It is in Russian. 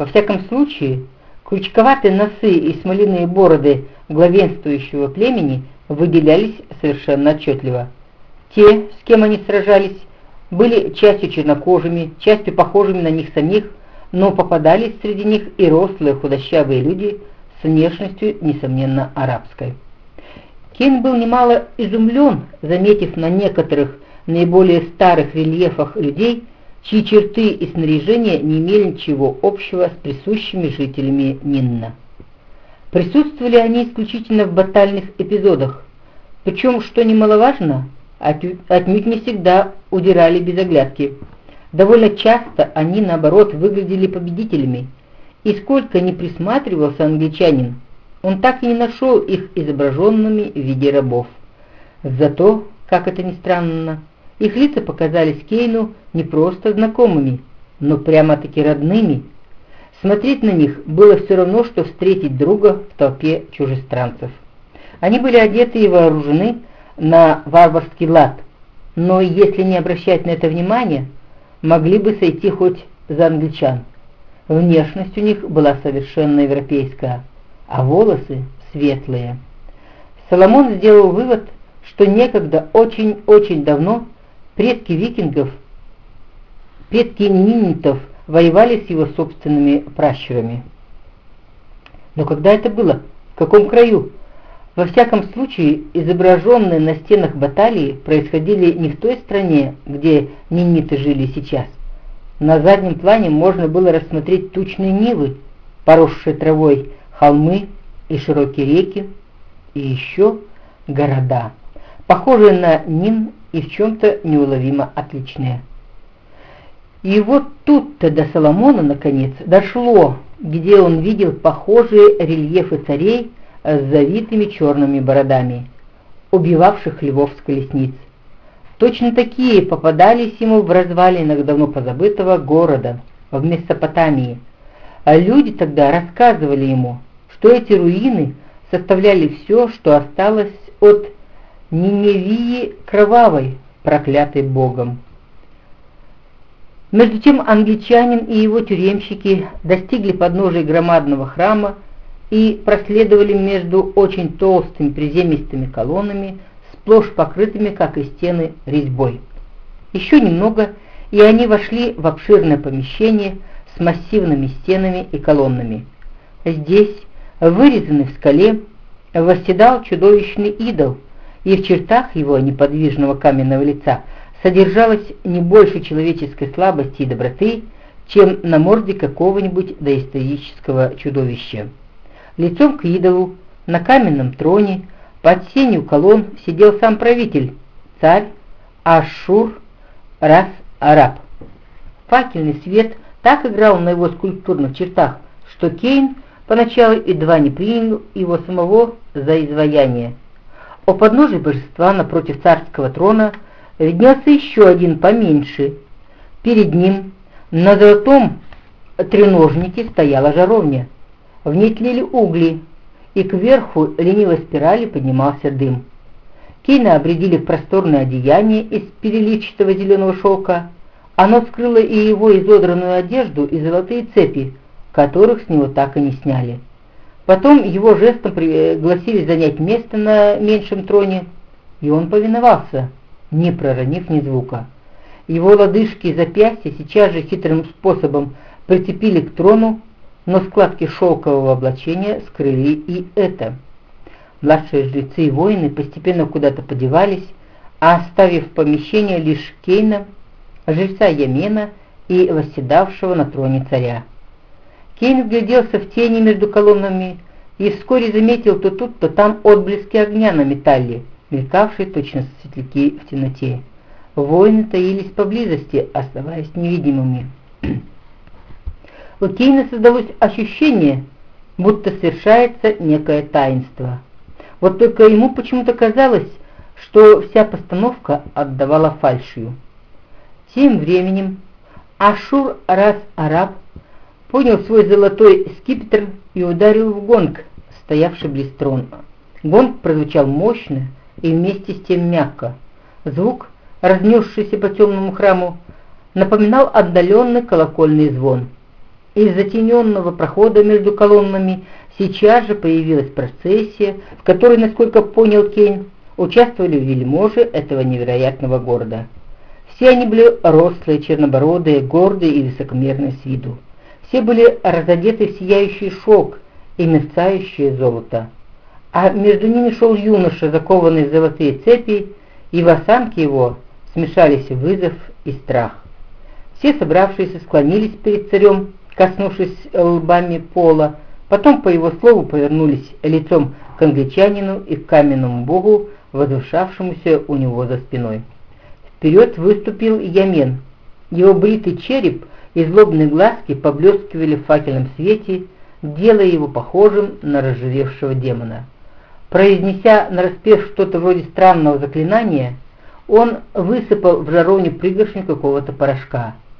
Во всяком случае, крючковатые носы и смоляные бороды главенствующего племени выделялись совершенно отчетливо. Те, с кем они сражались, были частью чернокожими, частью похожими на них самих, но попадались среди них и рослые худощавые люди с внешностью, несомненно, арабской. Кейн был немало изумлен, заметив на некоторых наиболее старых рельефах людей, чьи черты и снаряжение не имели ничего общего с присущими жителями Нинна. Присутствовали они исключительно в батальных эпизодах, причем, что немаловажно, отнюдь не всегда удирали без оглядки. Довольно часто они, наоборот, выглядели победителями, и сколько ни присматривался англичанин, он так и не нашел их изображенными в виде рабов. Зато, как это ни странно, их лица показались Кейну не просто знакомыми, но прямо-таки родными. Смотреть на них было все равно, что встретить друга в толпе чужестранцев. Они были одеты и вооружены на варварский лад, но если не обращать на это внимания, могли бы сойти хоть за англичан. Внешность у них была совершенно европейская, а волосы светлые. Соломон сделал вывод, что некогда очень-очень давно предки викингов, предки нинитов воевали с его собственными пращурами. Но когда это было? В каком краю? Во всяком случае, изображенные на стенах баталии происходили не в той стране, где ниниты жили сейчас. На заднем плане можно было рассмотреть тучные нивы, поросшие травой, холмы и широкие реки, и еще города, похожие на Нин и в чем-то неуловимо отличные. И вот тут-то до Соломона, наконец, дошло, где он видел похожие рельефы царей с завитыми черными бородами, убивавших львов с колесниц. Точно такие попадались ему в развалинах давно позабытого города в Месопотамии, а люди тогда рассказывали ему, что эти руины составляли все, что осталось от Ниневии кровавой, проклятой Богом. Между тем англичанин и его тюремщики достигли подножия громадного храма и проследовали между очень толстыми приземистыми колоннами, сплошь покрытыми, как и стены, резьбой. Еще немного, и они вошли в обширное помещение с массивными стенами и колоннами. Здесь, вырезанный в скале, восседал чудовищный идол – и в чертах его неподвижного каменного лица содержалось не больше человеческой слабости и доброты, чем на морде какого-нибудь доисторического чудовища. Лицом к идолу, на каменном троне, под сенью колонн сидел сам правитель, царь Ашур Рас Араб. Факельный свет так играл на его скульптурных чертах, что Кейн поначалу едва не принял его самого за изваяние. У подножия божества напротив царского трона виднелся еще один поменьше. Перед ним на золотом треножнике стояла жаровня. В ней тлели угли, и кверху ленивой спирали поднимался дым. Кейна обредили в просторное одеяние из переливчатого зеленого шелка. Оно скрыло и его изодранную одежду и золотые цепи, которых с него так и не сняли. Потом его жестом пригласили занять место на меньшем троне, и он повиновался, не проронив ни звука. Его лодыжки и запястья сейчас же хитрым способом прицепили к трону, но складки шелкового облачения скрыли и это. Младшие жрецы и воины постепенно куда-то подевались, а оставив в помещении лишь Кейна, жреца Ямена и восседавшего на троне царя. Кейн вгляделся в тени между колоннами и вскоре заметил то тут, то там отблески огня на металле, мелькавшие точно светляки в темноте. Воины таились поблизости, оставаясь невидимыми. У Кейна создалось ощущение, будто совершается некое таинство. Вот только ему почему-то казалось, что вся постановка отдавала фальшью. Тем временем Ашур Рас Араб поднял свой золотой скипетр и ударил в гонг, стоявший близ трона. Гонг прозвучал мощно и вместе с тем мягко. Звук, разнесшийся по темному храму, напоминал отдаленный колокольный звон. Из затененного прохода между колоннами сейчас же появилась процессия, в которой, насколько понял Кейн, участвовали вельможи этого невероятного города. Все они были рослые, чернобородые, гордые и высокомерные с виду. Все были разодеты в сияющий шелк и мерцающее золото. А между ними шел юноша, закованный в золотые цепи, и в осанке его смешались вызов и страх. Все собравшиеся склонились перед царем, коснувшись лбами пола, потом, по его слову, повернулись лицом к англичанину и к каменному богу, возвышавшемуся у него за спиной. Вперед выступил Ямен. Его бритый череп и злобные глазки поблескивали в факельном свете, делая его похожим на разжиревшего демона. Произнеся нараспев что-то вроде странного заклинания, он высыпал в жаровню пригоршню какого-то порошка –